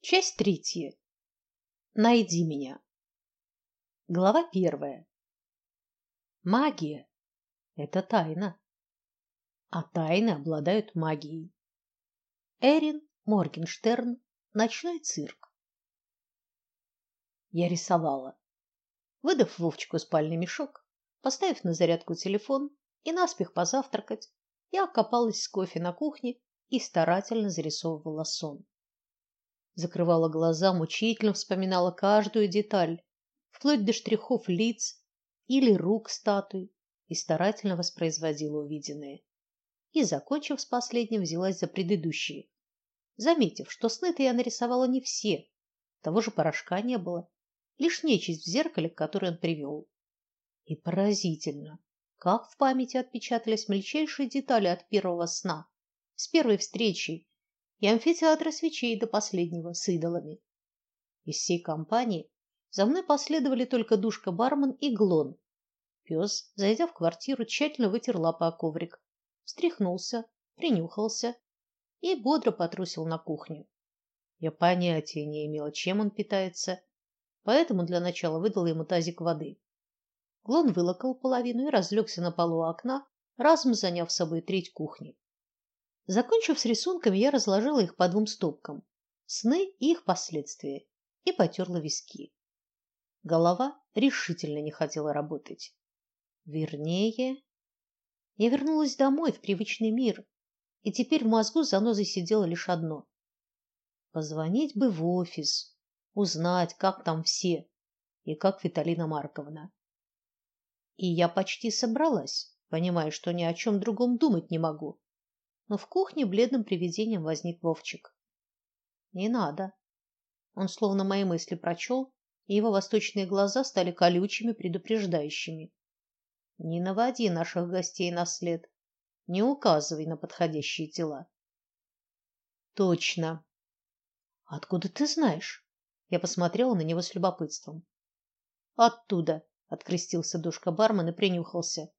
Часть третья. Найди меня. Глава первая. Магия это тайна, а тайны обладают магией. Эрин Моргенштерн. Ночной цирк. Я рисовала. Выдав Вовчику спальный мешок, поставив на зарядку телефон и наспех позавтракать, я окопалась с кофе на кухне и старательно зарисовывала сон закрывала глаза, мучительно вспоминала каждую деталь, вплоть до штрихов лиц или рук статуй, и старательно воспроизводила увиденное. И, закончив с последним, взялась за предыдущие, заметив, что сны-то я нарисовала не все, того же порошка не было, лишь нечисть в зеркале, которое он привел. И поразительно, как в памяти отпечатались мельчайшие детали от первого сна, с первой встречи и амфитеатра свечей до последнего с идолами. Из всей компании за мной последовали только душка-бармен и Глон. Пес, зайдя в квартиру, тщательно вытер лапы о коврик, встряхнулся, принюхался и бодро потрусил на кухню. Я понятия не имела, чем он питается, поэтому для начала выдала ему тазик воды. Глон вылокал половину и разлегся на полу окна, разом заняв собой треть кухни. Закончив с рисунками, я разложила их по двум стопкам: сны и их последствия, и потерла виски. Голова решительно не хотела работать. Вернее, я вернулась домой в привычный мир, и теперь в мозгу занозой сидело лишь одно: позвонить бы в офис, узнать, как там все и как Виталина Марковна. И я почти собралась, понимая, что ни о чем другом думать не могу но в кухне бледным привидением возник Вовчик. Не надо. Он словно мои мысли прочел, и его восточные глаза стали колючими, предупреждающими. Не наводи наших гостей на след, не указывай на подходящие тела. Точно. Откуда ты знаешь? Я посмотрела на него с любопытством. Оттуда, открестился душка бармен и принюхался.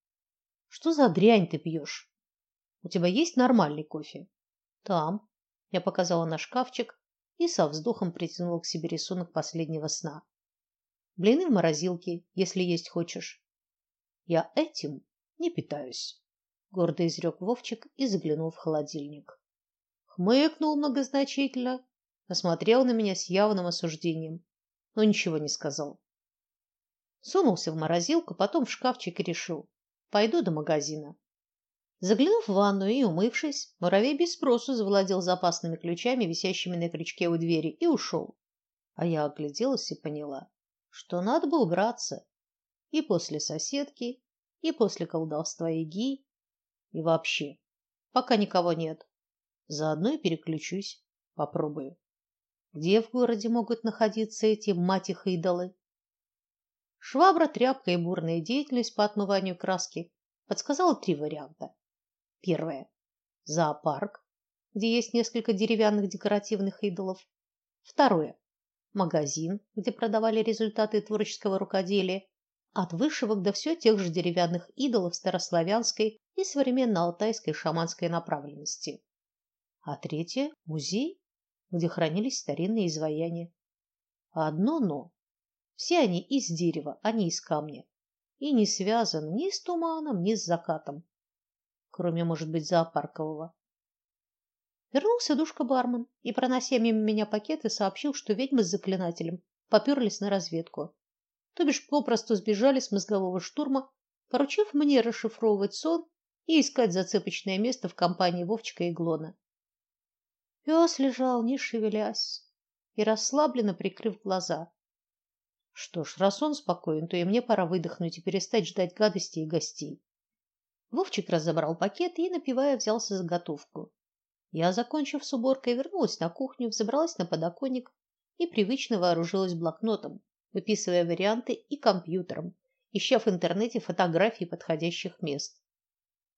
Что за дрянь ты пьешь? У тебя есть нормальный кофе? Там. Я показала на шкафчик и со вздохом притянула к себе рисунок последнего сна. Блины в морозилке, если есть хочешь. Я этим не питаюсь, гордо изрек Вовчик и заглянул в холодильник. Хмыкнул многозначительно, посмотрел на меня с явным осуждением, но ничего не сказал. Сунулся в морозилку, потом в шкафчик и решил: пойду до магазина. Заглянув в ванную и умывшись, муравей без спросу завладел запасными ключами, висящими на крючке у двери, и ушел. А я огляделась и поняла, что надо бы убраться. И после соседки, и после колдовства Иги, и вообще, пока никого нет. Заодно и переключусь, попробую. Где в городе могут находиться эти мать их идолы? Швабра, тряпка и бурная деятельность по отмыванию краски подсказала три варианта. Первое зоопарк, где есть несколько деревянных декоративных идолов. Второе магазин, где продавали результаты творческого рукоделия, от вышивок до все тех же деревянных идолов старославянской и современно-алтайской шаманской направленности. А третье музей, где хранились старинные изваяния. Одно но. Все они из дерева, а не из камня, и не связаны ни с туманом, ни с закатом кроме, может быть, зоопаркового. Вернулся душка-бармен и, пронося мимо меня пакеты, сообщил, что ведьмы с заклинателем попёрлись на разведку. То бишь попросту сбежали с мозгового штурма, поручив мне расшифровывать сон и искать зацепочное место в компании Вовчика и Глона. Пес лежал, не шевелясь, и расслабленно прикрыв глаза. Что ж, раз он спокоен, то и мне пора выдохнуть и перестать ждать гадостей и гостей. Вовчик разобрал пакеты и, напивая, взялся за готовку. Я, закончив с уборкой, вернулась на кухню, взобралась на подоконник и привычно вооружилась блокнотом, выписывая варианты и компьютером, ища в интернете фотографии подходящих мест.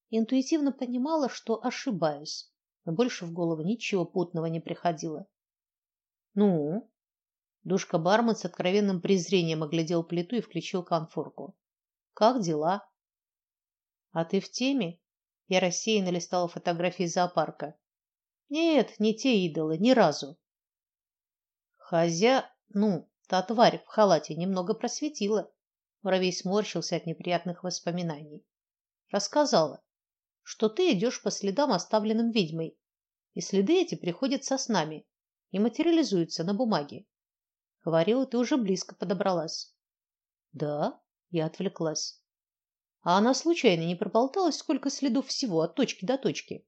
Интуитивно понимала, что ошибаюсь, но больше в голову ничего путного не приходило. Ну, душка бармен с откровенным презрением оглядел плиту и включил конфорку. Как дела? А ты в теме? Я рассеянно листала фотографии зоопарка. Нет, не те идолы, ни разу. Хозя, ну, та тварь в халате немного просветила. Муравей сморщился от неприятных воспоминаний. Рассказала, что ты идешь по следам, оставленным ведьмой, и следы эти приходятся с нами и материализуются на бумаге. Говорила, ты уже близко подобралась. Да, я отвлеклась. А она случайно не проболталась, сколько следов всего от точки до точки?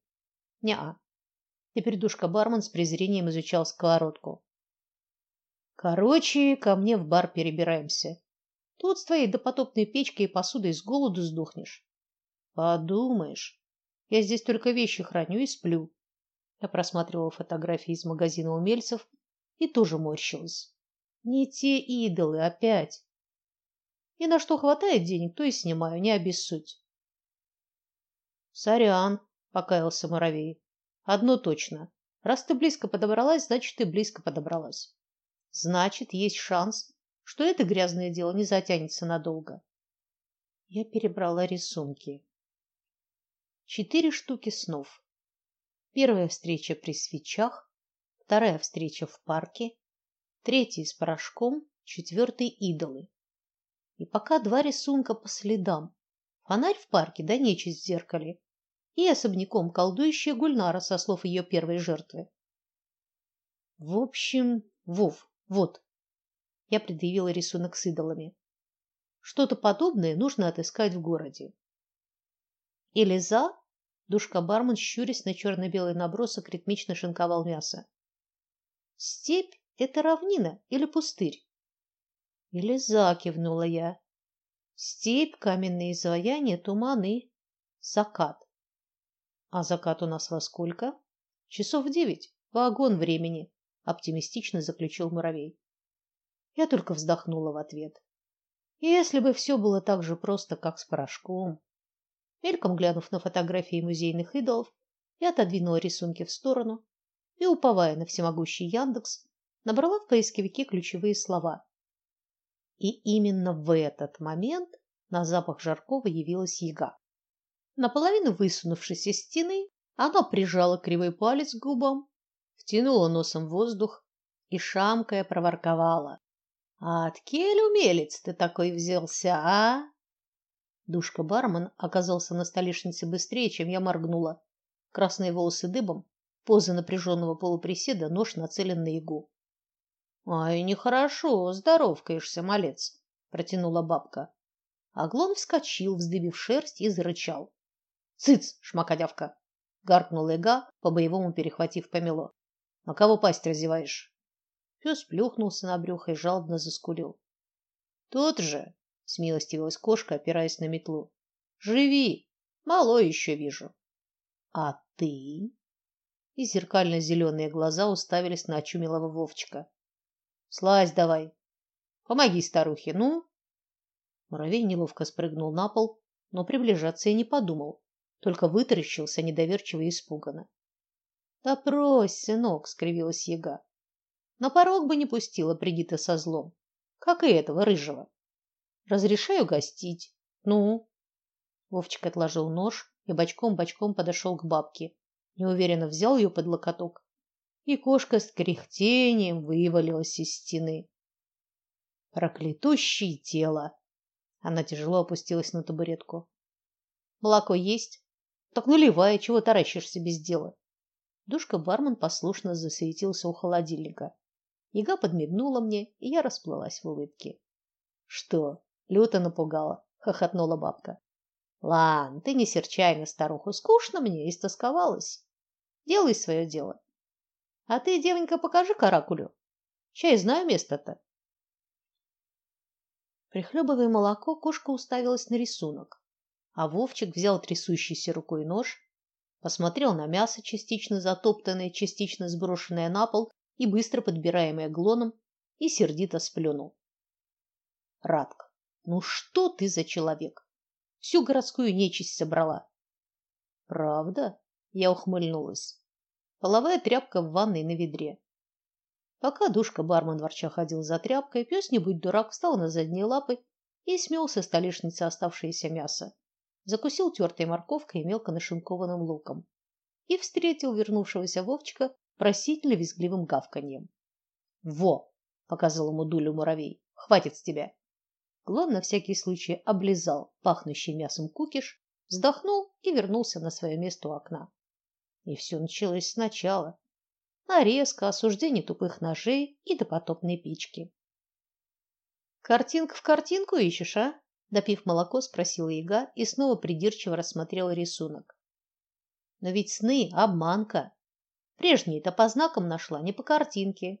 Неа. Теперь душка бармен с презрением изучал сковородку. Короче, ко мне в бар перебираемся. Тут с твоей допотопной печкой и посудой с голоду сдохнешь. Подумаешь, я здесь только вещи храню и сплю. Я просматривала фотографии из магазина умельцев и тоже морщилась. Не те идолы опять. И на что хватает денег, то и снимаю, не обессудь. Сорян, покаялся муравей. Одно точно. Раз ты близко подобралась, значит, ты близко подобралась. Значит, есть шанс, что это грязное дело не затянется надолго. Я перебрала рисунки. Четыре штуки снов. Первая встреча при свечах, вторая встреча в парке, третья с порошком, четвертый идолы. И пока два рисунка по следам. Фонарь в парке да нечисть в зеркале. И особняком колдующая Гульнара со слов ее первой жертвы. В общем, Вов, вот. Я предъявила рисунок с идолами. Что-то подобное нужно отыскать в городе. Или за Душка бармен, щурясь на черно белый набросок, ритмично шинковал мясо. Степь это равнина или пустырь? Или за кивнула я. Степь, каменные изваяния, туманы, закат. А закат у нас во сколько? Часов в девять. Вагон времени, оптимистично заключил муравей. Я только вздохнула в ответ. Если бы все было так же просто, как с порошком. Мельком глянув на фотографии музейных идолов, я отодвинула рисунки в сторону и, уповая на всемогущий Яндекс, набрала в поисковике ключевые слова. И именно в этот момент на запах жаркого явилась яга. Наполовину высунувшись из стены, она прижала кривой палец к губам, втянула носом воздух и шамкая проворковала: "А от кель умелец ты такой взялся, а?" Душка бармен оказался на столешнице быстрее, чем я моргнула. Красные волосы дыбом, поза напряженного полуприседа, нож нацелен на ягу. Ай, нехорошо, здоровкаешься, малец, протянула бабка. Аглон вскочил, вздыбив шерсть и зарычал. Цыц, шмакодявка, гаркнула яга, по-боевому перехватив помело. На кого пасть разеваешь? Пес плюхнулся на брюхо и жалобно заскулил. Тот же, смилостивилась кошка, опираясь на метлу. Живи, мало еще вижу. А ты? И зеркально зеленые глаза уставились на очумелого Вовчика. Слазь давай. Помоги старухе, ну. Муравей неловко спрыгнул на пол, но приближаться и не подумал, только вытаращился недоверчиво и испуганно. Да прось, сынок, скривилась яга. На порог бы не пустила, приди ты со злом, как и этого рыжего. Разрешаю гостить. Ну? Вовчик отложил нож и бочком-бочком подошел к бабке. Неуверенно взял ее под локоток, и кошка с кряхтением вывалилась из стены. Проклятущее тело. Она тяжело опустилась на табуретку. Молоко есть? Так наливай, чего таращишься без дела? Душка бармен послушно засветился у холодильника. Яга подмигнула мне, и я расплылась в улыбке. Что, Люто напугала, хохотнула бабка. Лан, ты не серчай на старуху, скучно мне, истосковалась. Делай свое дело. А ты, девонька, покажи каракулю. Чай знаю место-то. Прихлебывая молоко, кошка уставилась на рисунок, а Вовчик взял трясущейся рукой нож, посмотрел на мясо, частично затоптанное, частично сброшенное на пол и быстро подбираемое глоном, и сердито сплюнул. Радк, ну что ты за человек? Всю городскую нечисть собрала. Правда? Я ухмыльнулась. Половая тряпка в ванной на ведре. Пока душка бармен ворча ходил за тряпкой, пес не будь дурак встал на задние лапы и смел со столешницы оставшееся мясо. Закусил тертой морковкой и мелко нашинкованным луком и встретил вернувшегося Вовчика просительно визгливым гавканьем. Во, показал ему дулю муравей. Хватит с тебя. Глон на всякий случай облизал пахнущий мясом кукиш, вздохнул и вернулся на свое место у окна. И все началось сначала. Нарезка, осуждение тупых ножей и допотопной печки. Картинка в картинку ищешь, а? Допив молоко, спросила Ига и снова придирчиво рассмотрела рисунок. Но ведь сны обманка. Прежние-то по знакам нашла, не по картинке.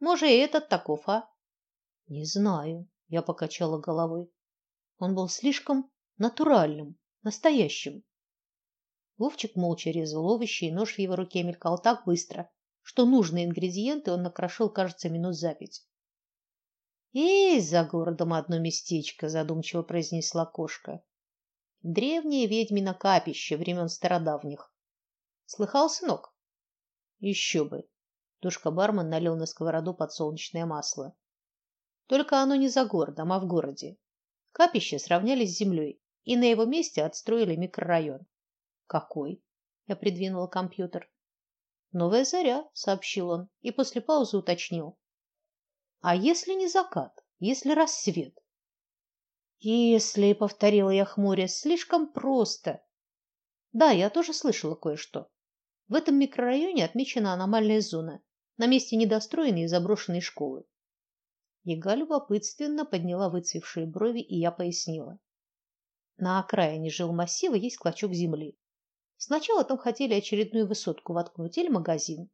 Может, и этот таков, а? Не знаю, я покачала головой. Он был слишком натуральным, настоящим. Вовчик молча резал овощи, и нож в его руке мелькал так быстро, что нужные ингредиенты он накрошил, кажется, минут за пять. Есть за городом одно местечко, задумчиво произнесла кошка. Древнее ведьмино капище времен стародавних. Слыхал, сынок? Еще бы. Душка бармен налил на сковороду подсолнечное масло. Только оно не за городом, а в городе. Капище сравняли с землей, и на его месте отстроили микрорайон. Какой? Я придвинула компьютер. Новая заря, сообщил он и после паузы уточнил. А если не закат, если рассвет? Если, повторила я хмурясь, слишком просто. Да, я тоже слышала кое-что. В этом микрорайоне отмечена аномальная зона, на месте недостроенной и заброшенной школы. Ега любопытственно подняла выцвевшие брови, и я пояснила. На окраине жилмассива есть клочок земли. Сначала там хотели очередную высотку воткнуть или магазин.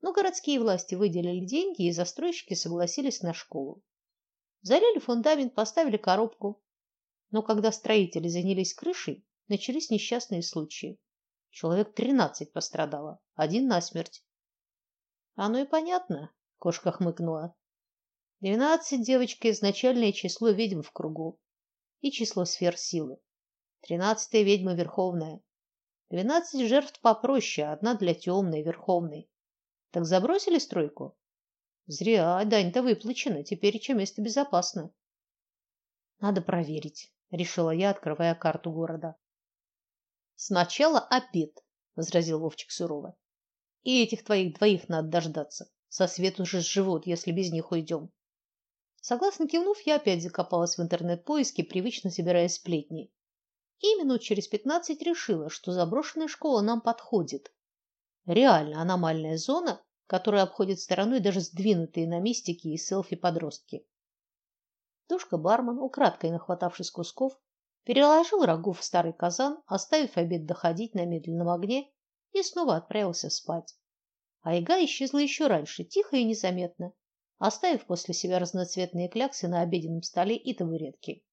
Но городские власти выделили деньги, и застройщики согласились на школу. Залили фундамент, поставили коробку. Но когда строители занялись крышей, начались несчастные случаи. Человек тринадцать пострадало, один насмерть. Оно и понятно, кошка хмыкнула. Двенадцать девочка изначальное число ведьм в кругу и число сфер силы. Тринадцатая ведьма верховная. Двенадцать жертв попроще, одна для темной верховной. Так забросили стройку? Зря, дань-то выплачена, теперь чем место безопасно. Надо проверить, решила я, открывая карту города. Сначала обед, возразил Вовчик сурово. И этих твоих двоих надо дождаться. Со свету же сживут, если без них уйдем. Согласно кивнув, я опять закопалась в интернет-поиски, привычно собирая сплетни. И минут через пятнадцать решила, что заброшенная школа нам подходит. Реально аномальная зона, которая обходит стороной даже сдвинутые на мистики и селфи подростки. Душка бармен, украдкой нахватавшись кусков, переложил рагу в старый казан, оставив обед доходить на медленном огне, и снова отправился спать. А Ига исчезла еще раньше, тихо и незаметно, оставив после себя разноцветные кляксы на обеденном столе и табуретке.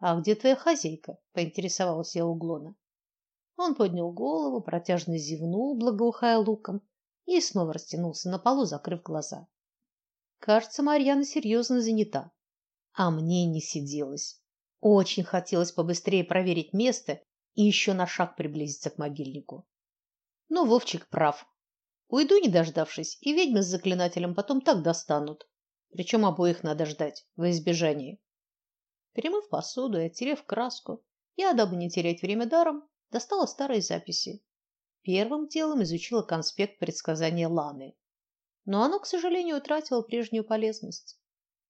А где твоя хозяйка? поинтересовался я у Глона. Он поднял голову, протяжно зевнул, благоухая луком, и снова растянулся на полу, закрыв глаза. Кажется, Марьяна серьезно занята, а мне не сиделось. Очень хотелось побыстрее проверить место и еще на шаг приблизиться к могильнику. Но Вовчик прав. Уйду, не дождавшись, и ведьмы с заклинателем потом так достанут. Причем обоих надо ждать во избежание. Перемыв посуду и оттерев краску, я, дабы не терять время даром, достала старые записи. Первым делом изучила конспект предсказания Ланы. Но оно, к сожалению, утратило прежнюю полезность.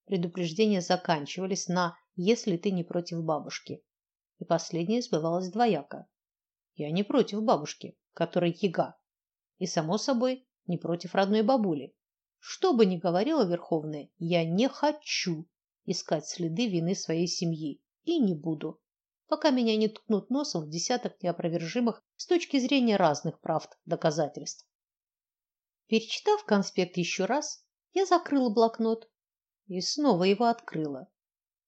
Предупреждения заканчивались на если ты не против бабушки. И последнее сбывалось двояко. Я не против бабушки, которая яга, и само собой, не против родной бабули. Что бы ни говорила Верховная, я не хочу искать следы вины своей семьи и не буду пока меня не ткнут носом в десяток неопровержимых с точки зрения разных правд доказательств. Перечитав конспект еще раз, я закрыла блокнот и снова его открыла.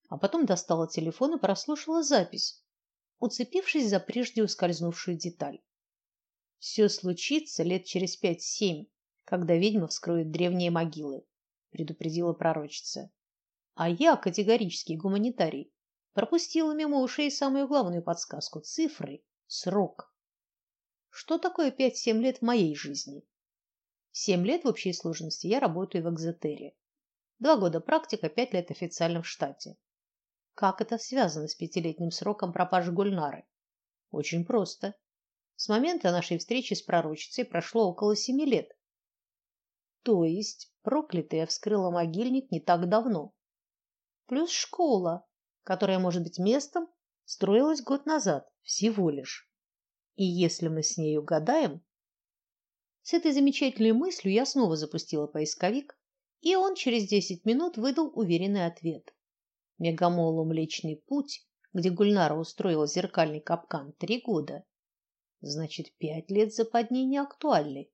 А потом достала телефон и прослушала запись, уцепившись за прежде ускользнувшую деталь. Все случится лет через пять-семь, когда ведьма вскроет древние могилы, предупредила пророчица. А я категорический гуманитарий пропустила мимо ушей самую главную подсказку цифры срок. Что такое пять-семь лет в моей жизни? Семь лет в общей сложности я работаю в Экзотере. Два года практика, пять лет официально в штате. Как это связано с пятилетним сроком пропажи Гульнары? Очень просто. С момента нашей встречи с пророчицей прошло около семи лет. То есть проклятая вскрыла могильник не так давно. Плюс школа, которая может быть местом, строилась год назад всего лишь. И если мы с ней угадаем, с этой замечательной мыслью я снова запустила поисковик, и он через десять минут выдал уверенный ответ. Мегамолу Млечный Путь, где Гульнара устроила зеркальный капкан три года. Значит, пять лет западни не актуальны.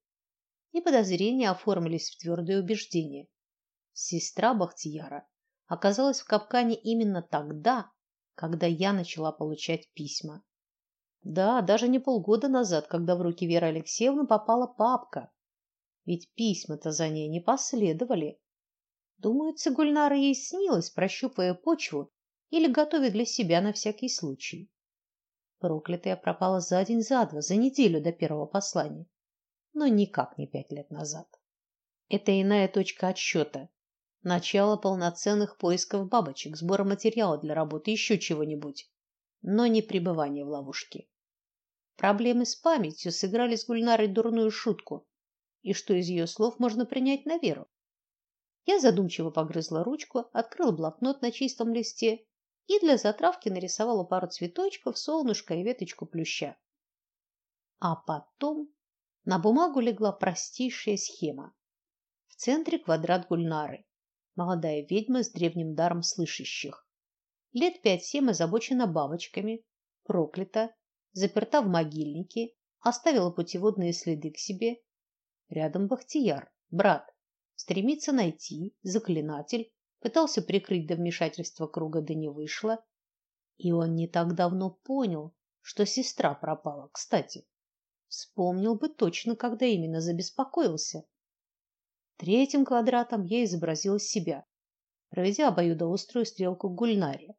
И подозрения оформились в твердое убеждение. Сестра Бахтияра оказалась в капкане именно тогда, когда я начала получать письма. Да, даже не полгода назад, когда в руки Веры Алексеевны попала папка. Ведь письма-то за ней не последовали. Думается, Гульнара ей снилось, прощупывая почву или готовя для себя на всякий случай. Проклятая пропала за день, за два, за неделю до первого послания, но никак не пять лет назад. Это иная точка отсчета, начало полноценных поисков бабочек, сбора материала для работы, еще чего-нибудь, но не пребывание в ловушке. Проблемы с памятью сыграли с Гульнарой дурную шутку, и что из ее слов можно принять на веру. Я задумчиво погрызла ручку, открыла блокнот на чистом листе и для затравки нарисовала пару цветочков, солнышко и веточку плюща. А потом на бумагу легла простейшая схема. В центре квадрат Гульнары. Молодая ведьма с древним даром слышащих. Лет пять-семь озабочена бабочками, проклята, заперта в могильнике, оставила путеводные следы к себе. Рядом Бахтияр, брат, стремится найти, заклинатель, пытался прикрыть до вмешательства круга, да не вышло. И он не так давно понял, что сестра пропала. Кстати, вспомнил бы точно, когда именно забеспокоился. Третьим квадратом я изобразила себя, проведя обоюдоострую стрелку к Гульнаре.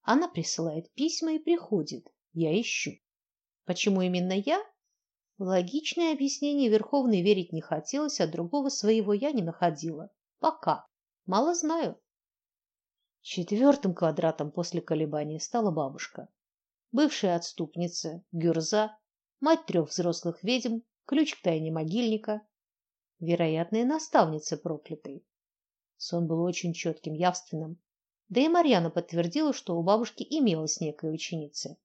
Она присылает письма и приходит. Я ищу. Почему именно я? Логичное объяснение Верховной верить не хотелось, а другого своего я не находила. Пока. Мало знаю. Четвертым квадратом после колебаний стала бабушка. Бывшая отступница, Гюрза, мать трех взрослых ведьм, ключ к тайне могильника, вероятная наставница проклятой. Сон был очень четким, явственным. Да и Марьяна подтвердила, что у бабушки имелась некая ученица.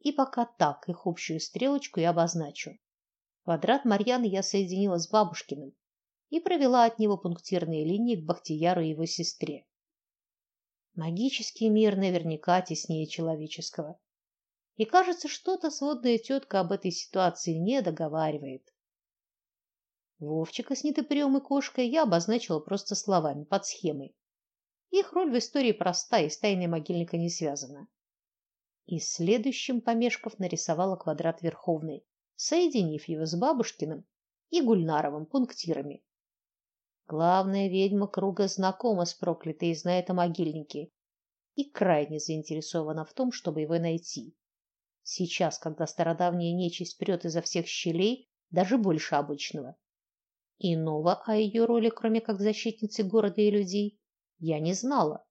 И пока так их общую стрелочку я обозначу. Квадрат Марьяны я соединила с бабушкиным и провела от него пунктирные линии к Бахтияру и его сестре. Магический мир наверняка теснее человеческого. И кажется, что-то сводная тетка об этой ситуации не договаривает. Вовчика с нетопырем и кошкой я обозначила просто словами под схемой. Их роль в истории проста и с тайной могильника не связана и следующим помешков нарисовала квадрат Верховной, соединив его с бабушкиным и Гульнаровым пунктирами. Главная ведьма круга знакома с проклятой и знает о могильнике и крайне заинтересована в том, чтобы его найти. Сейчас, когда стародавняя нечисть прет изо всех щелей, даже больше обычного. Иного о ее роли, кроме как защитницы города и людей, я не знала.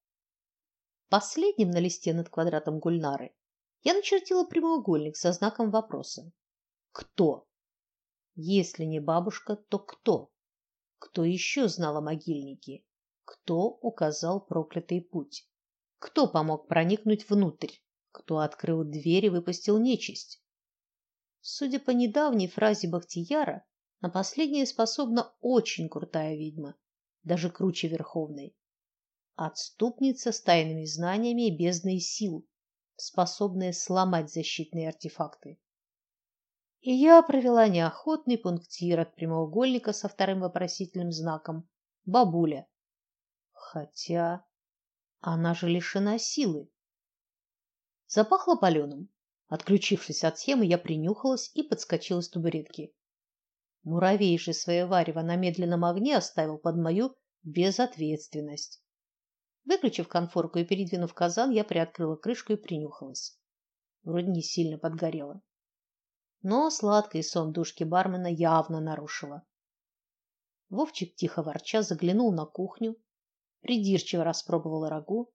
Последним на листе над квадратом Гульнары я начертила прямоугольник со знаком вопроса. Кто? Если не бабушка, то кто? Кто еще знал о могильнике? Кто указал проклятый путь? Кто помог проникнуть внутрь? Кто открыл дверь и выпустил нечисть? Судя по недавней фразе Бахтияра, на последнее способна очень крутая ведьма, даже круче Верховной. Отступница с тайными знаниями и бездной сил, способные сломать защитные артефакты. И я провела неохотный пунктир от прямоугольника со вторым вопросительным знаком бабуля. Хотя она же лишена силы. Запахло паленым. Отключившись от схемы, я принюхалась и подскочила с табуретки. Муравей же свое варево на медленном огне оставил под мою безответственность. Выключив конфорку и передвинув казан, я приоткрыла крышку и принюхалась. Вроде не сильно подгорело. Но сладкий сон душки бармена явно нарушила. Вовчик тихо ворча заглянул на кухню, придирчиво распробовал рагу,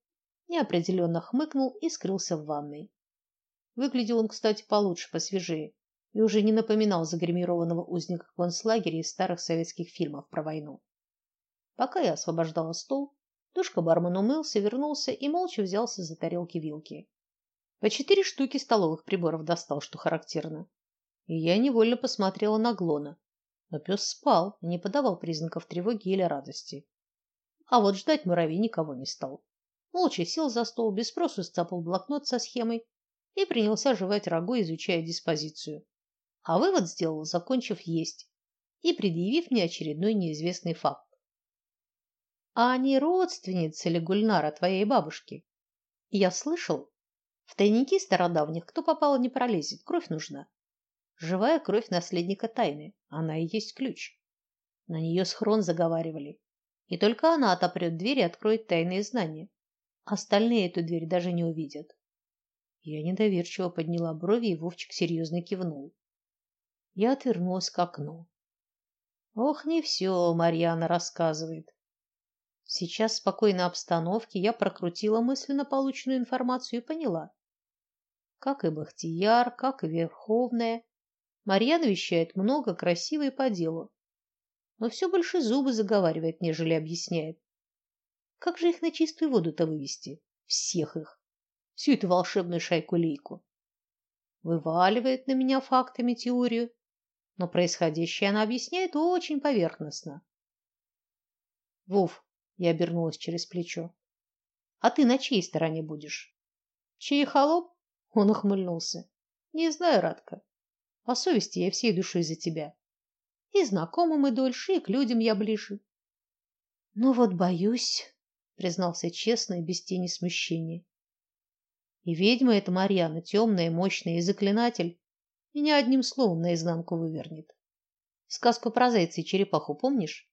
неопределенно хмыкнул и скрылся в ванной. Выглядел он, кстати, получше, посвежее. И уже не напоминал загримированного узника концлагеря из старых советских фильмов про войну. Пока я освобождала стол, душка бармен умылся, вернулся и молча взялся за тарелки-вилки. По четыре штуки столовых приборов достал, что характерно. И я невольно посмотрела на Глона. Но пес спал и не подавал признаков тревоги или радости. А вот ждать муравей никого не стал. Молча сел за стол, без спросу сцапал блокнот со схемой и принялся жевать рагу, изучая диспозицию. А вывод сделал, закончив есть и предъявив мне очередной неизвестный факт. А не родственница ли Гульнара твоей бабушки? Я слышал, в тайники стародавних кто попало не пролезет, кровь нужна. Живая кровь наследника тайны, она и есть ключ. На нее схрон заговаривали. И только она отопрет дверь и откроет тайные знания. Остальные эту дверь даже не увидят. Я недоверчиво подняла брови, и Вовчик серьезно кивнул. Я отвернулась к окну. Ох, не все Марьяна рассказывает. Сейчас в спокойной обстановке я прокрутила мысленно полученную информацию и поняла, как и Бахтияр, как и Верховная. Марьяна вещает много, красиво и по делу. Но все больше зубы заговаривает, нежели объясняет. Как же их на чистую воду-то вывести? Всех их. Всю эту волшебную шайку-лейку. Вываливает на меня фактами теорию, но происходящее она объясняет очень поверхностно. Вов, я обернулась через плечо. А ты на чьей стороне будешь? Чей холоп? Он ухмыльнулся. Не знаю, Радка. По совести я всей душой за тебя. И знакомы мы дольше, и к людям я ближе. Ну вот боюсь, признался честно и без тени смущения. И ведьма эта Марьяна, темная, мощная и заклинатель, меня одним словом наизнанку вывернет. Сказку про зайца и черепаху помнишь?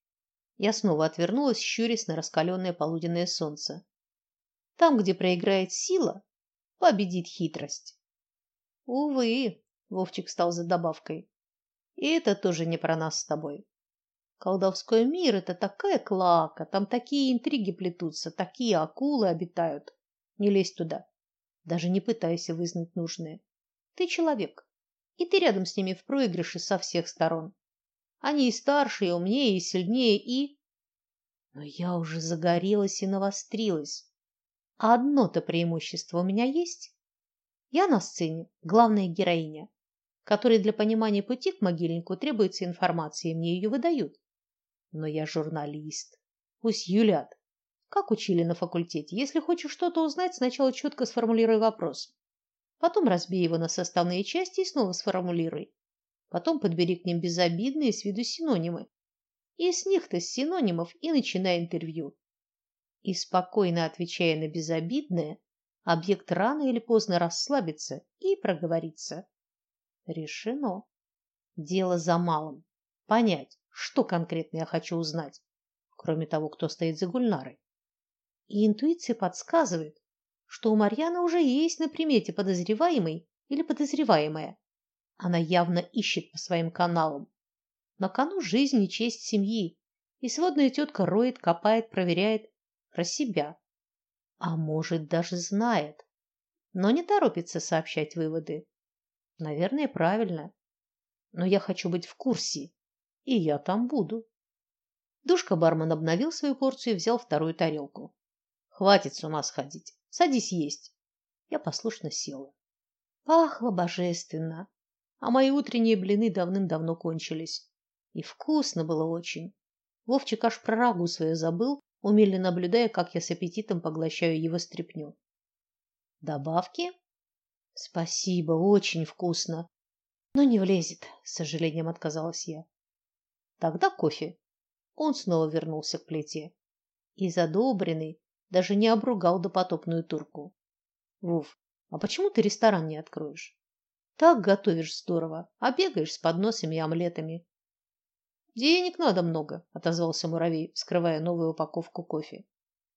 Я снова отвернулась, щурясь на раскаленное полуденное солнце. Там, где проиграет сила, победит хитрость. Увы, Вовчик стал за добавкой. И это тоже не про нас с тобой. Колдовской мир это такая клака, там такие интриги плетутся, такие акулы обитают. Не лезь туда. Даже не пытайся вызнать нужное. Ты человек, и ты рядом с ними в проигрыше со всех сторон. Они и старше, и умнее, и сильнее, и Но я уже загорелась и навострилась. А одно-то преимущество у меня есть. Я на сцене главная героиня, которой для понимания пути к могильнику требуется информация, и мне ее выдают. Но я журналист. Пусть юлят. Как учили на факультете, если хочешь что-то узнать, сначала четко сформулируй вопрос. Потом разбей его на составные части и снова сформулируй. Потом подбери к ним безобидные с виду синонимы. И с них-то с синонимов и начинай интервью и спокойно отвечая на безобидное, объект рано или поздно расслабится и проговорится. Решено. Дело за малым понять, что конкретно я хочу узнать, кроме того, кто стоит за Гульнарой. И интуиция подсказывает, что у Марьяны уже есть на примете подозреваемый или подозреваемая. Она явно ищет по своим каналам. На кону жизнь и честь семьи, и сводная тетка роет, копает, проверяет, про себя. А может, даже знает, но не торопится сообщать выводы. Наверное, правильно. Но я хочу быть в курсе, и я там буду. Душка бармен обновил свою порцию и взял вторую тарелку. Хватит с ума сходить. Садись есть. Я послушно села. Пахло божественно, а мои утренние блины давным-давно кончились. И вкусно было очень. Вовчик аж про рагу свое забыл умильно наблюдая, как я с аппетитом поглощаю его стряпню. Добавки? Спасибо, очень вкусно. Но не влезет, с сожалением отказалась я. Тогда кофе. Он снова вернулся к плите и задобренный даже не обругал допотопную турку. Вов, а почему ты ресторан не откроешь? Так готовишь здорово, а бегаешь с подносами и омлетами. Денег надо много, отозвался муравей, вскрывая новую упаковку кофе.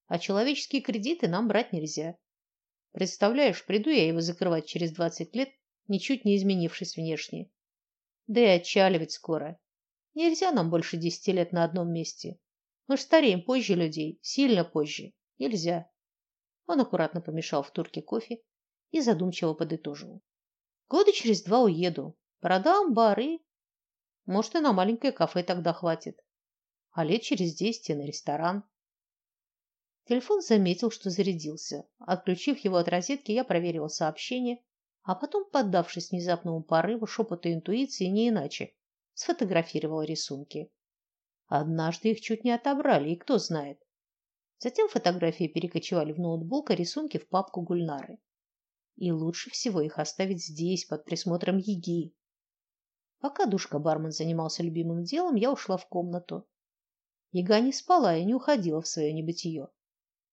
А человеческие кредиты нам брать нельзя. Представляешь, приду я его закрывать через двадцать лет, ничуть не изменившись внешне. Да и отчаливать скоро. Нельзя нам больше десяти лет на одном месте. Мы ж стареем позже людей, сильно позже. Нельзя. Он аккуратно помешал в турке кофе и задумчиво подытожил. Года через два уеду. Продам бары. Может, и на маленькое кафе тогда хватит. А лет через десять и на ресторан. Телефон заметил, что зарядился. Отключив его от розетки, я проверила сообщение, а потом, поддавшись внезапному порыву шепота интуиции, не иначе, сфотографировала рисунки. Однажды их чуть не отобрали, и кто знает. Затем фотографии перекочевали в ноутбук, а рисунки в папку Гульнары. И лучше всего их оставить здесь, под присмотром Еги. Пока душка-бармен занимался любимым делом, я ушла в комнату. Ега не спала и не уходила в свое небытие.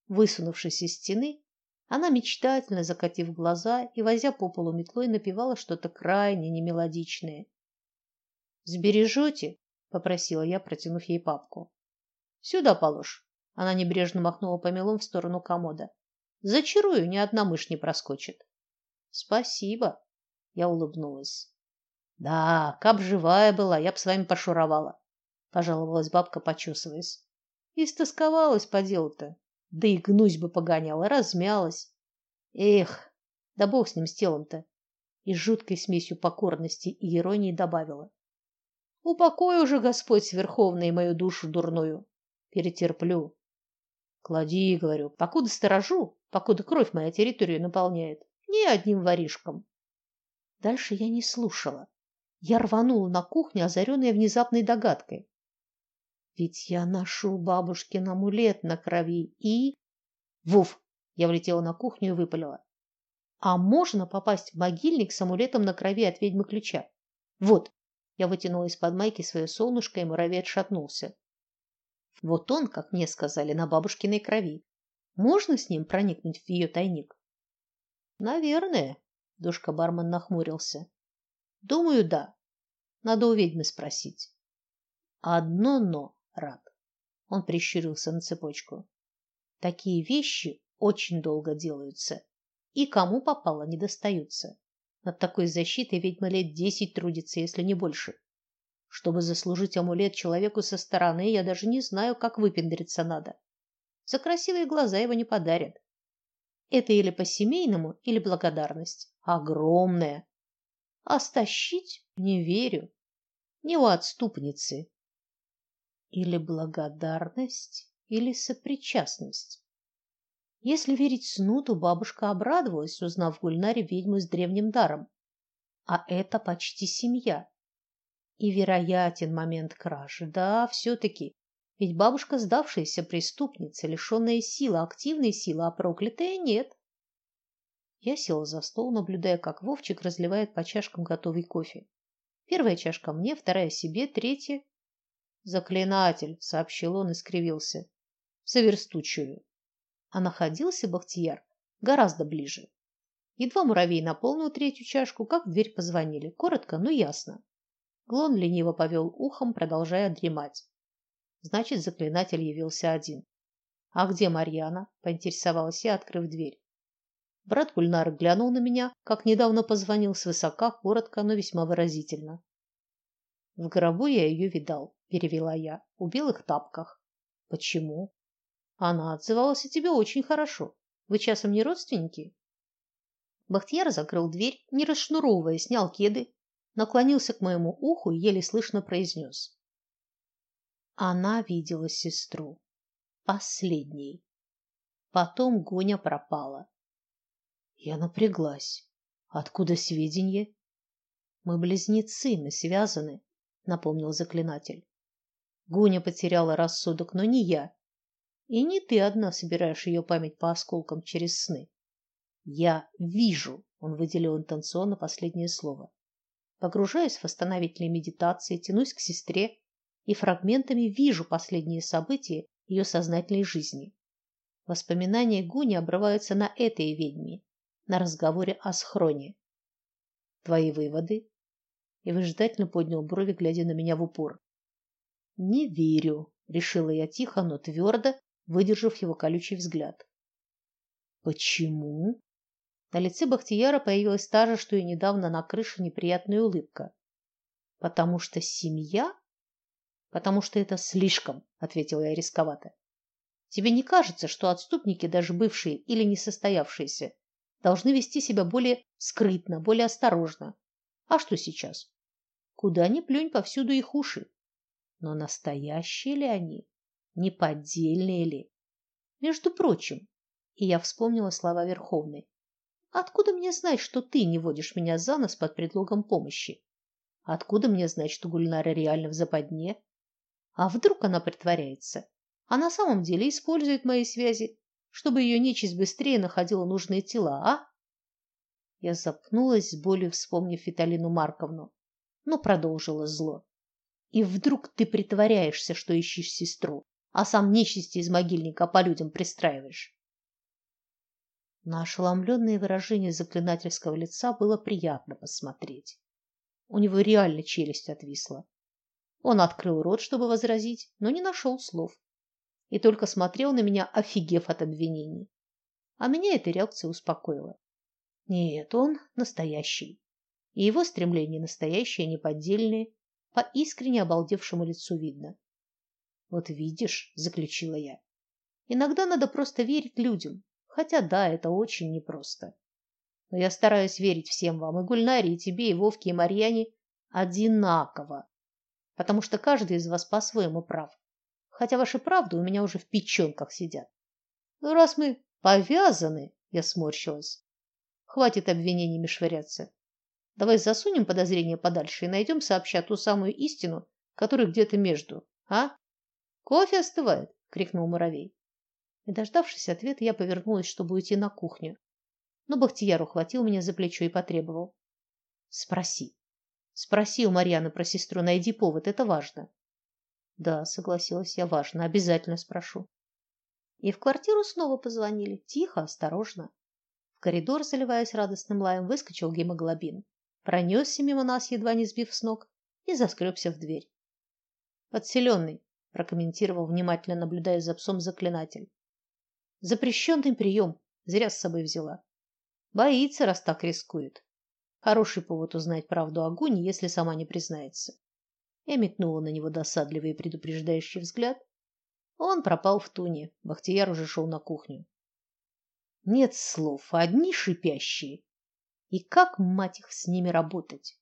Высунувшись из стены, она мечтательно закатив глаза и возя по полу метлой, напевала что-то крайне немелодичное. "Сбережете?" попросила я, протянув ей папку. "Сюда положь". Она небрежно махнула помелом в сторону комода. "Зачарую, ни одна мышь не проскочит". "Спасибо", я улыбнулась. Да, каб живая была, я б с вами пошуровала, пожаловалась бабка, почесываясь. Истосковалась по делу-то. Да и гнусь бы погоняла, размялась. Эх, да бог с ним с телом-то. И жуткой смесью покорности и иронии добавила: Упокой уже Господь верховный мою душу дурную. Перетерплю. Клади, говорю, покуда сторожу, покуда кровь моя территорию наполняет, ни одним воришком. Дальше я не слушала. Я рванула на кухню, озаренная внезапной догадкой. Ведь я ношу бабушкин амулет на крови и Вуф! Я влетела на кухню и выпалила. А можно попасть в могильник с амулетом на крови от ведьмы ключа? Вот. Я вытянула из-под майки свое солнышко, и муравей отшатнулся. Вот он, как мне сказали, на бабушкиной крови. Можно с ним проникнуть в ее тайник? Наверное, душка бармен нахмурился. Думаю, да. Надо у ведьмы спросить. Одно но, Рад. Он прищурился на цепочку. Такие вещи очень долго делаются, и кому попало не достаются. Над такой защитой ведьма лет десять трудится, если не больше. Чтобы заслужить амулет человеку со стороны, я даже не знаю, как выпендриться надо. За красивые глаза его не подарят. Это или по-семейному, или благодарность. Огромная. А стащить не верю. Не у отступницы. Или благодарность, или сопричастность. Если верить сну, то бабушка обрадовалась, узнав в Гульнаре ведьму с древним даром. А это почти семья. И вероятен момент кражи. Да, все таки ведь бабушка сдавшаяся преступница, лишенная силы, активной силы, а проклятая нет. Я села за стол, наблюдая, как Вовчик разливает по чашкам готовый кофе. Первая чашка мне, вторая себе, третья заклинатель, сообщил он и скривился. Соверстучую. А находился Бахтияр гораздо ближе. Едва муравей наполнил третью чашку, как в дверь позвонили. Коротко, но ясно. Глон лениво повел ухом, продолжая дремать. Значит, заклинатель явился один. А где Марьяна? поинтересовалась я, открыв дверь. Брат Гульнары глянул на меня, как недавно позвонил свысока, коротко, но весьма выразительно. В гробу я ее видал, перевела я, в белых тапках. Почему? Она отзывалась о тебе очень хорошо. Вы часом не родственники? Бахтияр закрыл дверь, не расшнуровывая, снял кеды, наклонился к моему уху и еле слышно произнес. Она видела сестру. Последней. Потом Гуня пропала. Я напряглась. Откуда сведения? Мы близнецы, мы связаны, напомнил заклинатель. Гуня потеряла рассудок, но не я. И не ты одна собираешь ее память по осколкам через сны. Я вижу, он выделил интенционно последнее слово. Погружаюсь в восстановительные медитации, тянусь к сестре и фрагментами вижу последние события ее сознательной жизни. Воспоминания Гуни обрываются на этой ведьме, на разговоре о схроне. Твои выводы? И выжидательно поднял брови, глядя на меня в упор. Не верю, решила я тихо, но твердо, выдержав его колючий взгляд. Почему? На лице Бахтияра появилась та же, что и недавно на крыше неприятная улыбка. Потому что семья? Потому что это слишком, ответила я рисковато. Тебе не кажется, что отступники, даже бывшие или несостоявшиеся, должны вести себя более скрытно, более осторожно. А что сейчас? Куда ни плюнь, повсюду их уши. Но настоящие ли они? Не поддельные ли? Между прочим, и я вспомнила слова Верховной. Откуда мне знать, что ты не водишь меня за нос под предлогом помощи? Откуда мне знать, что Гульнара реально в западне? А вдруг она притворяется, а на самом деле использует мои связи, чтобы ее нечисть быстрее находила нужные тела, а? Я запнулась с болью, вспомнив Виталину Марковну, но продолжила зло. И вдруг ты притворяешься, что ищешь сестру, а сам нечисти из могильника по людям пристраиваешь. На ошеломленное выражение заклинательского лица было приятно посмотреть. У него реально челюсть отвисла. Он открыл рот, чтобы возразить, но не нашел слов. И только смотрел на меня, офигев от обвинений. А меня эта реакция успокоила. Нет, он настоящий. И его стремления настоящие, а не поддельные, по искренне обалдевшему лицу видно. Вот видишь, заключила я. Иногда надо просто верить людям, хотя да, это очень непросто. Но я стараюсь верить всем вам, и Гульнаре, и тебе, и Вовке, и Марьяне одинаково потому что каждый из вас по-своему прав. Хотя ваши правды у меня уже в печенках сидят. Ну раз мы повязаны, я сморщилась. Хватит обвинениями швыряться. Давай засунем подозрения подальше и найдем сообща ту самую истину, которая где-то между, а? Кофе остывает, крикнул муравей. И дождавшись ответа, я повернулась, чтобы уйти на кухню. Но Бахтияр ухватил меня за плечо и потребовал: "Спроси". Спроси у Марьяны про сестру, найди повод, это важно. Да, согласилась я, важно, обязательно спрошу. И в квартиру снова позвонили, тихо, осторожно. В коридор, заливаясь радостным лаем, выскочил гемоглобин. Пронесся мимо нас, едва не сбив с ног, и заскребся в дверь. Подселенный, прокомментировал внимательно наблюдая за псом заклинатель. Запрещенный прием, зря с собой взяла. Боится, раз так рискует. Хороший повод узнать правду о Гуне, если сама не признается. Я метнула на него досадливый и предупреждающий взгляд. Он пропал в туне. Бахтияр уже шел на кухню. Нет слов, одни шипящие. И как мать их с ними работать?